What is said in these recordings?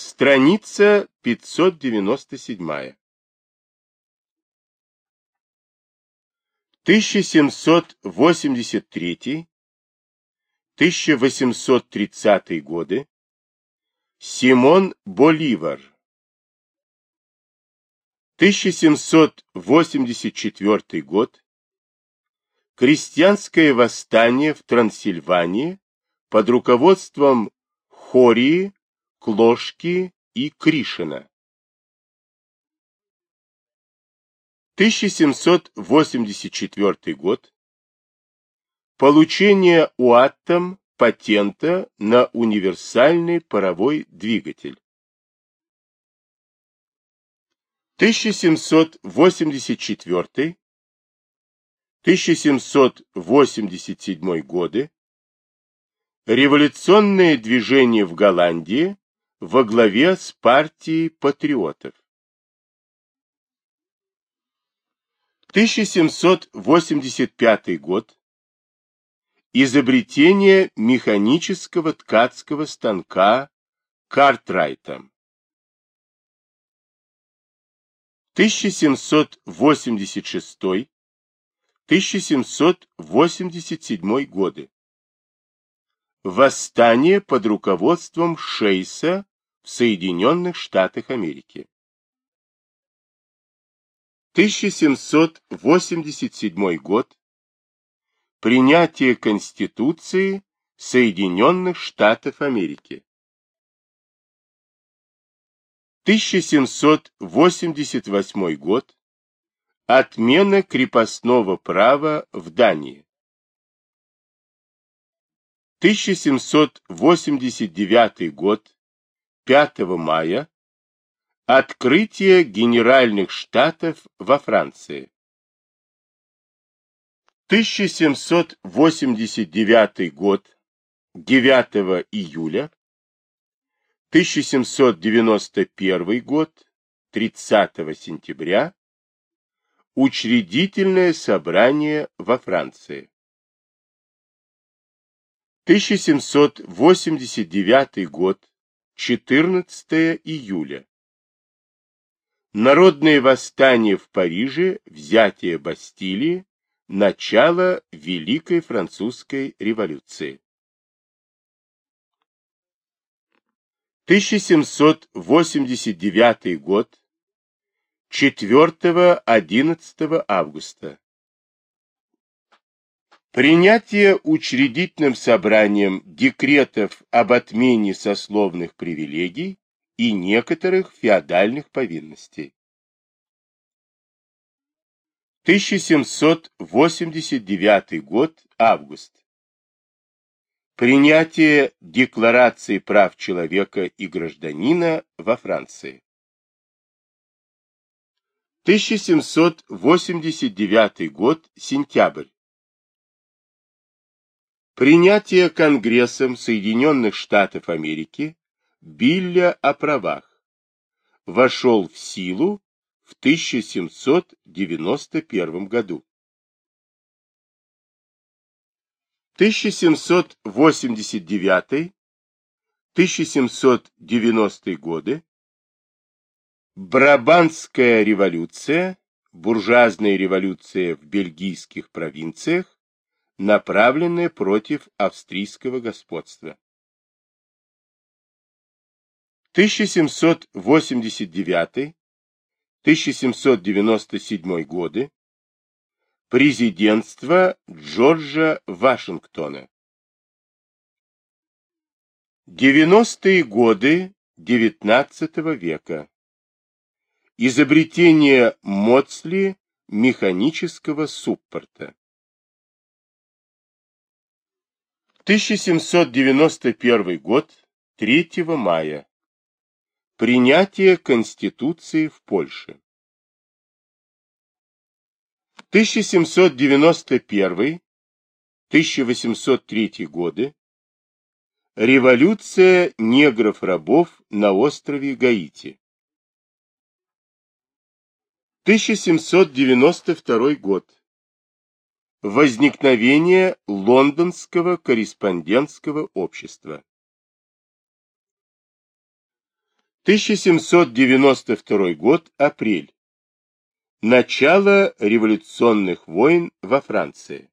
Страница 597. 1783-1830 годы. Симон Боливар. 1784 год. Крестьянское восстание в Трансильвании под руководством Хории, Клошки и Кришина. 1784 год. Получение УАТом патента на универсальный паровой двигатель. 1784 1787 годы. Революционное движение в Голландии во главе с партией патриотов. 1785 год. Изобретение механического ткацкого станка Картрайтом. 1786-1787 годы. Восстание под руководством Шейса в Соединенных Штатах Америки. 1787 год. Принятие Конституции Соединенных Штатов Америки. 1788 год. Отмена крепостного права в Дании. 1789 год. 5 мая. Открытие Генеральных Штатов во Франции. 1789 год, 9 июля, 1791 год, 30 сентября, Учредительное собрание во Франции. 1789 год, 14 июля. Народные восстания в Париже, взятие Бастилии, начало Великой Французской революции. 1789 год, 4-11 августа. Принятие учредительным собранием декретов об отмене сословных привилегий и некоторых феодальных повинностей. 1789 год, август. Принятие Декларации прав человека и гражданина во Франции. 1789 год, сентябрь. Принятие Конгрессом Соединенных Штатов Америки Билля о правах. Вошел в силу в 1791 году. 1789-1790 годы. Брабантская революция, буржуазная революция в бельгийских провинциях, направленная против австрийского господства. 1789-1797 годы. Президентство Джорджа Вашингтона. 90-е годы XIX века. Изобретение Моцли механического суппорта. 1791 год, 3 мая. Принятие Конституции в Польше. 1791-1803 годы. Революция негров-рабов на острове Гаити. 1792 год. Возникновение Лондонского корреспондентского общества. 1792 год, апрель. Начало революционных войн во Франции.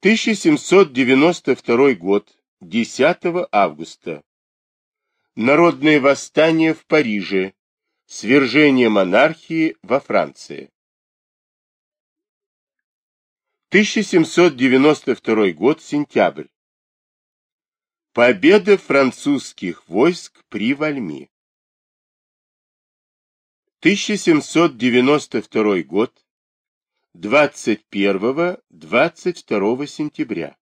1792 год, 10 августа. Народное восстание в Париже. Свержение монархии во Франции. 1792 год, сентябрь. Победа французских войск при Вальми. 1792 год, 21-22 сентября.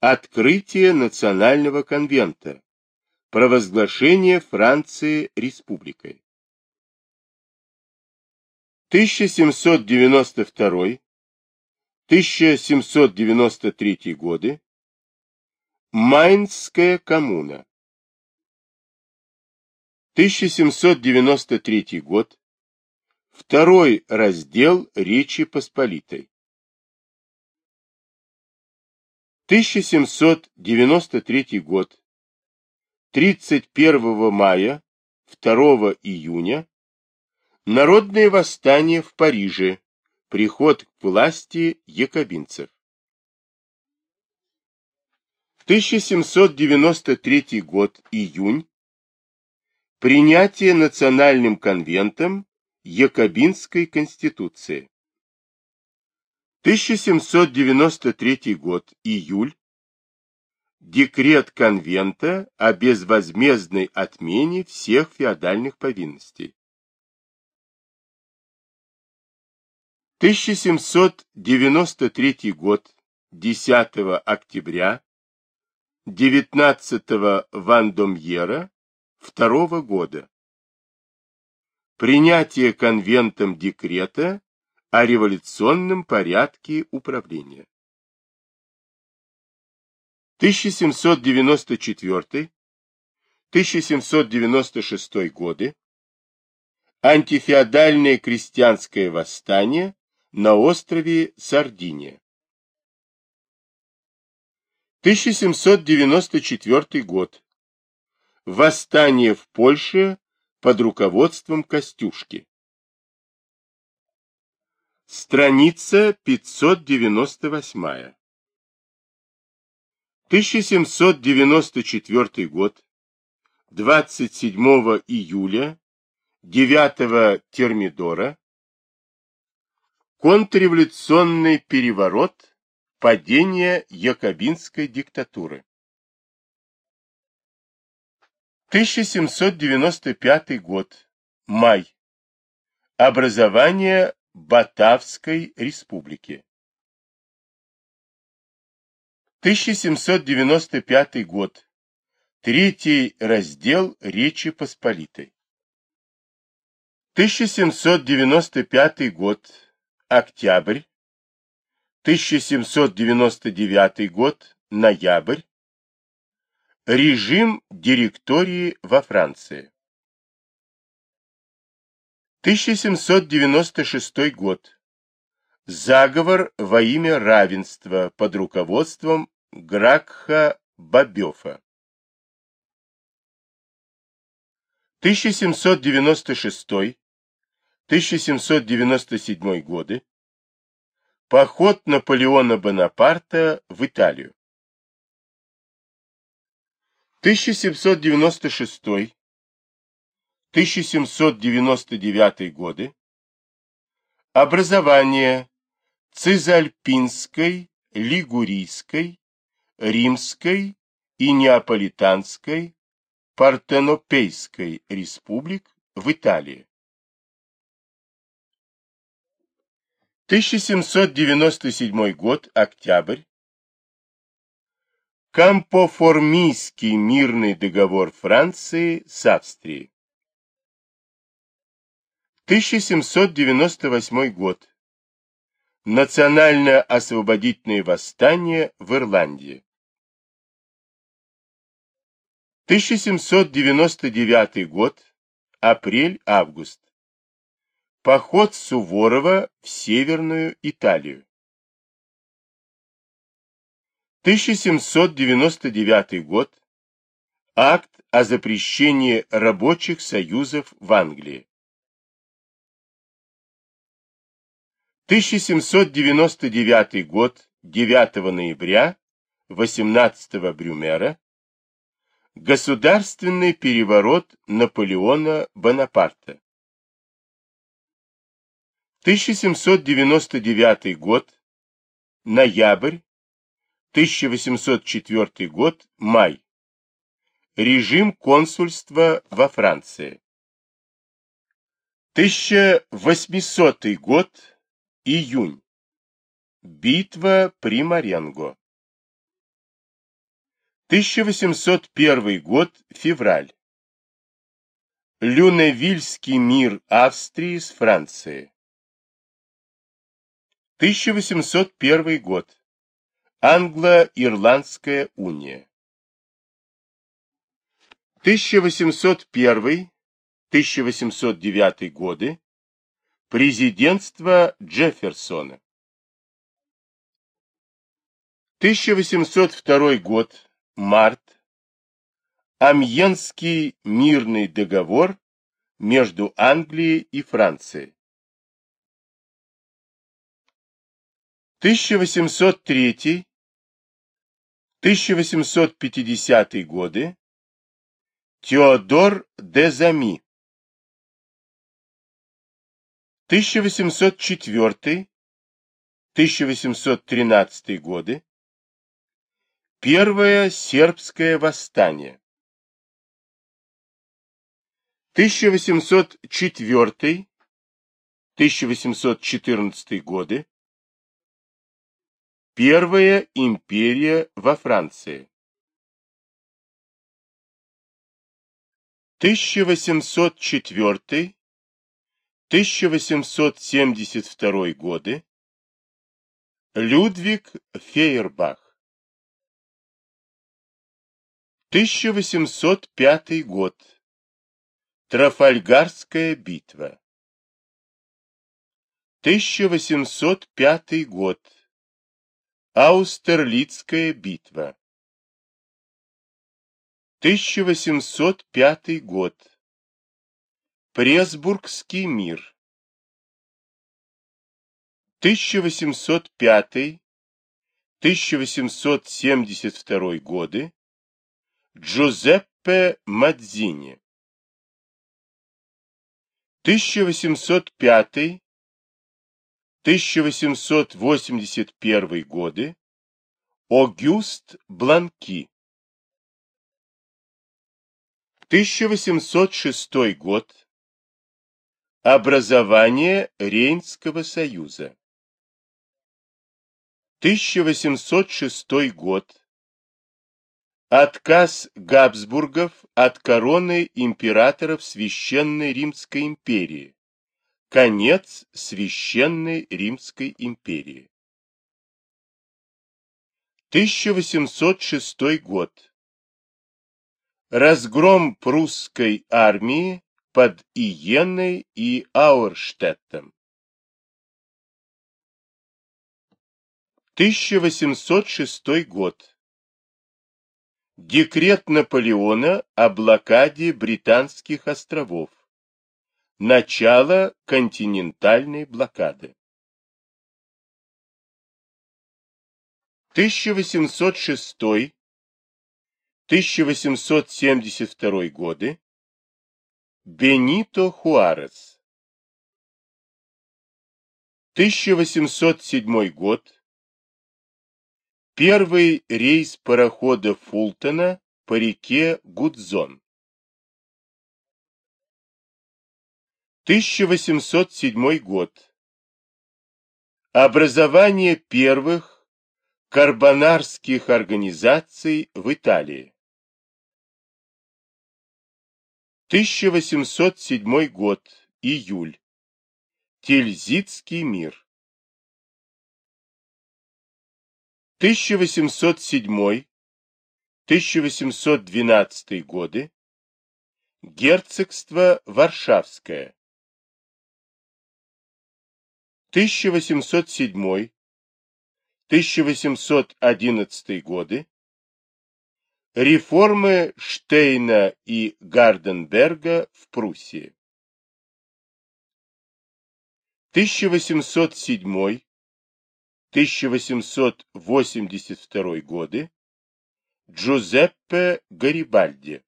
Открытие Национального конвента. Провозглашение Франции республикой. 1792-1793 годы. Майнская коммуна. 1793 год. Второй раздел Речи Посполитой. 1793 год. 31 мая, 2 июня. Народное восстание в Париже. Приход к власти якобинцев. 1793 год, июнь. Принятие Национальным конвентом Якобинской конституции. 1793 год, июль. Декрет конвента о безвозмездной отмене всех феодальных повинностей. 1793 год, 10 октября, 19 Вандомьера, второго года. Принятие конвентом декрета о революционном порядке управления. 1794-1796 годы. Антифеодальное крестьянское восстание на острове Сардиния. 1794 год. Восстание в Польше под руководством Костюшки. Страница 598. 1794 год. 27 июля 9 Термидора. Контрреволюционный переворот. Падение якобинской диктатуры. 1795 год. Май. Образование Батавской республики. 1795 год. Третий раздел Речи Посполитой. 1795 год октябрь, 1799 год, ноябрь, режим директории во Франции. 1796 год. Заговор во имя равенства под руководством Гракха Бобёфа. 1796 1797 годы. Поход Наполеона Бонапарта в Италию. 1796-1799 годы. Образование Цизальпинской, Лигурийской, Римской и Неаполитанской Партенопейской республик в Италии. 1797 год, октябрь. Кампоформийский мирный договор Франции с Австрией. 1798 год. Национальное освободительное восстание в Ирландии. 1799 год. Апрель-август. Поход Суворова в Северную Италию. 1799 год. Акт о запрещении рабочих союзов в Англии. 1799 год, 9 ноября, 18 Брюмера. Государственный переворот Наполеона Бонапарта. 1799 год, ноябрь, 1804 год, май. Режим консульства во Франции. 1800 год, июнь. Битва при Маренго. 1801 год, февраль. Люневильский мир Австрии с Францией. 1801 год. Англо-Ирландская уния. 1801-1809 годы. Президентство Джефферсона. 1802 год. Март. Амьенский мирный договор между Англией и Францией. 1803-1850 годы Теодор де Зами. 1804-1813 годы Первое сербское восстание. 1804-1814 годы Первая империя во Франции. 1804-1872 годы. Людвиг Фейербах. 1805 год. Трафальгарская битва. 1805 год. Аустерлицкая битва. 1805 год. Пресбургский мир. 1805-1872 годы. Джузеппе Мадзини. 1805 1881 годы Огюст Бланки. 1806 год Образование Рейнского союза. 1806 год Отказ Габсбургов от короны императоров Священной Римской империи Конец Священной Римской империи. 1806 год. Разгром прусской армии под Иенной и Ауэрштеттом. 1806 год. Декрет Наполеона о блокаде Британских островов. Начало континентальной блокады. 1806-1872 годы. Бенито Хуарес. 1807 год. Первый рейс парохода Фултона по реке Гудзон. 1807 год. Образование первых карбонарских организаций в Италии. 1807 год. Июль. Тильзитский мир. 1807-1812 годы. Герцогство Варшавское. 1807-1811 годы, Реформы Штейна и Гарденберга в Пруссии. 1807-1882 годы Джузеппе Гарибальди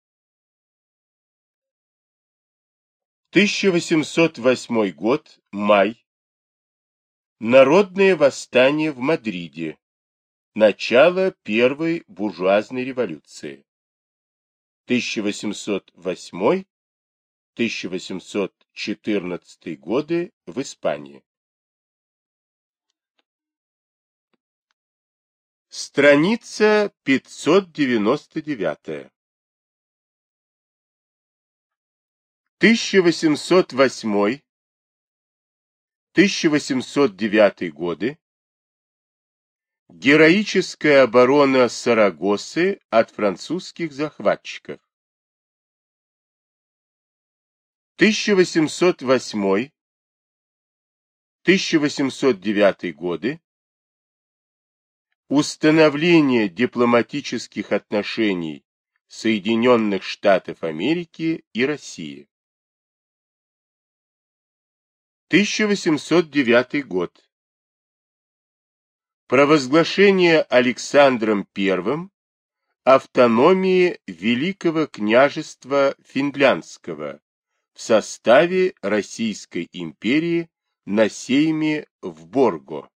1808 год, май. Народное восстание в Мадриде. Начало Первой буржуазной революции. 1808-1814 годы в Испании. Страница 599. 1808-1809 годы Героическая оборона Сарагосы от французских захватчиков. 1808-1809 годы Установление дипломатических отношений Соединенных Штатов Америки и России 1809 год. Провозглашение Александром I автономии Великого княжества Финляндского в составе Российской империи на сейме в Борго.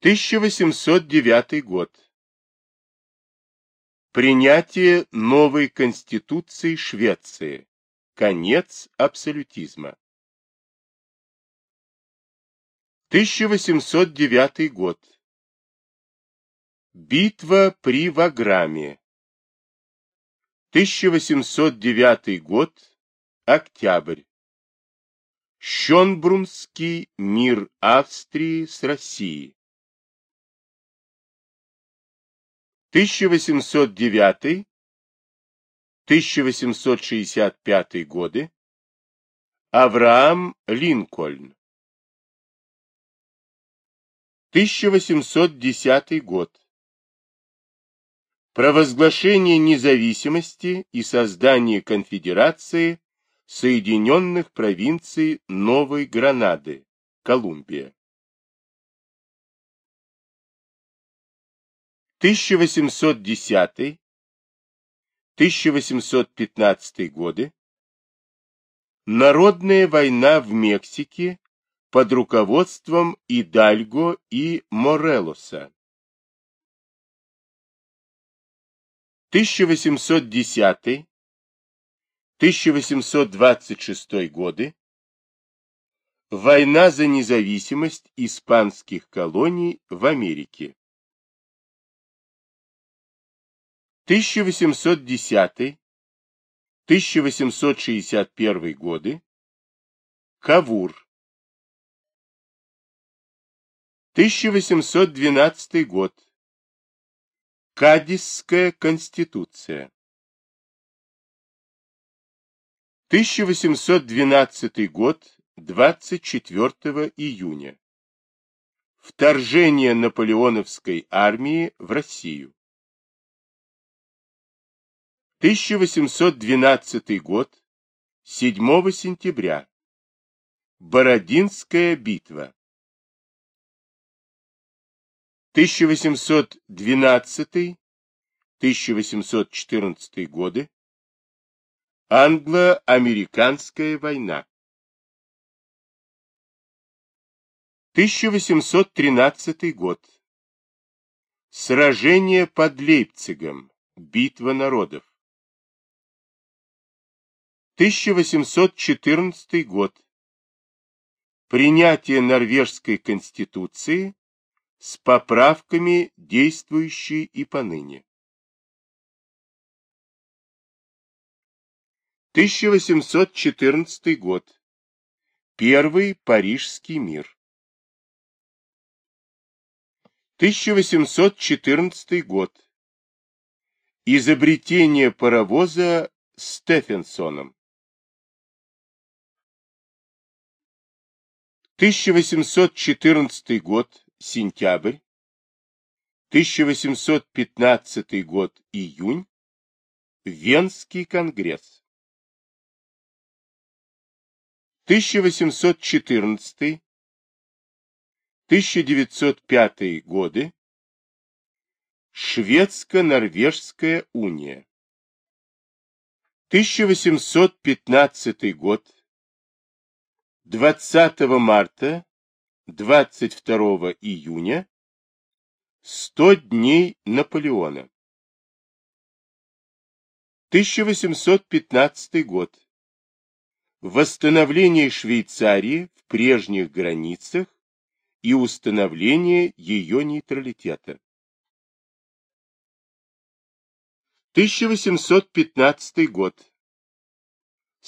1809 год. Принятие новой конституции Швеции. Конец абсолютизма. 1809 год. Битва при Ваграме. 1809 год. Октябрь. Щенбрунский мир Австрии с Россией. 1809 1865 годы, Авраам Линкольн. 1810 год. Провозглашение независимости и создание конфедерации Соединенных провинций Новой Гранады, Колумбия. 1810 1815 годы, Народная война в Мексике под руководством Идальго и Морелоса. 1810-1826 годы. Война за независимость испанских колоний в Америке. 1810-1861 годы, Кавур. 1812 год. Кадисская конституция. 1812 год, 24 июня. Вторжение наполеоновской армии в Россию. 1812 год, 7 сентября. Бородинская битва. 1812-1814 годы. Англо-американская война. 1813 год. Сражение под Лейпцигом. Битва народов. 1814 год. Принятие Норвежской конституции с поправками, действующей и поныне. 1814 год. Первый Парижский мир. 1814 год. Изобретение паровоза Стефенсоном. 1814 год, сентябрь. 1815 год, июнь. Венский конгресс. 1814-1905 годы. Шведско-Норвежская уния. 1815 год. 20 марта, 22 июня. 100 дней Наполеона. 1815 год. Восстановление Швейцарии в прежних границах и установление ее нейтралитета. 1815 год.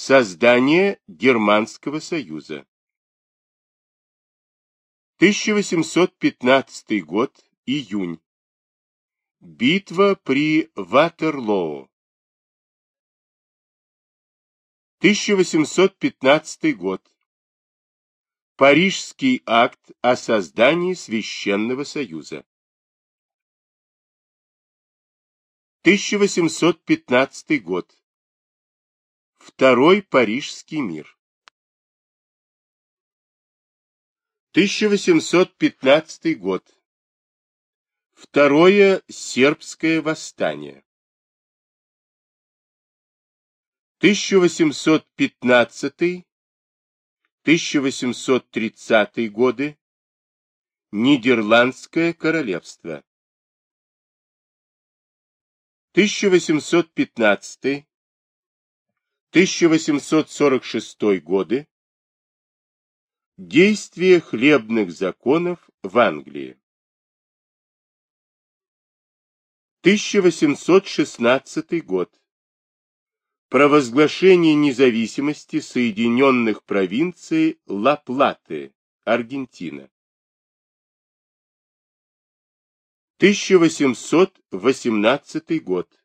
Создание Германского союза. 1815 год. Июнь. Битва при Ватерлоу. 1815 год. Парижский акт о создании Священного Союза. 1815 год. Второй Парижский мир. 1815 год. Второе сербское восстание. 1815-1830 годы. Нидерландское королевство. 1815-1846 годы. Действие хлебных законов в Англии. 1816 год. Провозглашение независимости Соединенных провинций Ла-Платы, Аргентина. 1818 год.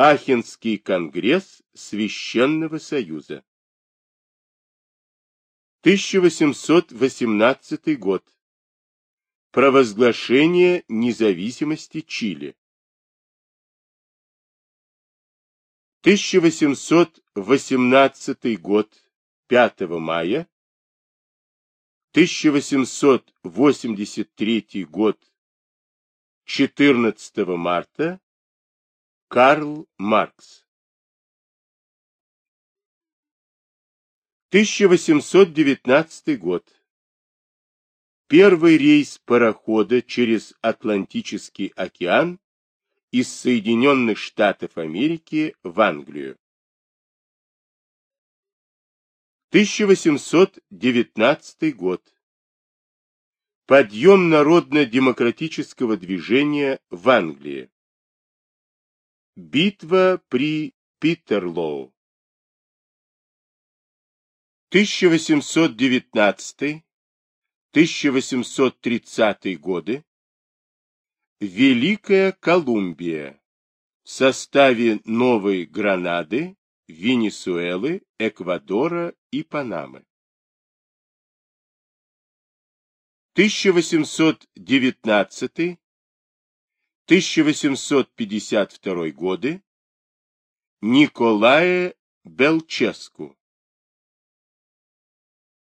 Ахенский конгресс Священного Союза. 1818 год. Провозглашение независимости Чили. 1818 год, 5 мая. 1883 год, 14 марта. Карл Маркс. 1819 год. Первый рейс парохода через Атлантический океан из Соединенных Штатов Америки в Англию. 1819 год. Подъем народно-демократического движения в Англии. Битва при Питерлоу. 1819 1830 годы Великая Колумбия в составе Новой Гранады, Венесуэлы, Эквадора и Панамы. 1819-1852 годы Николае Белческу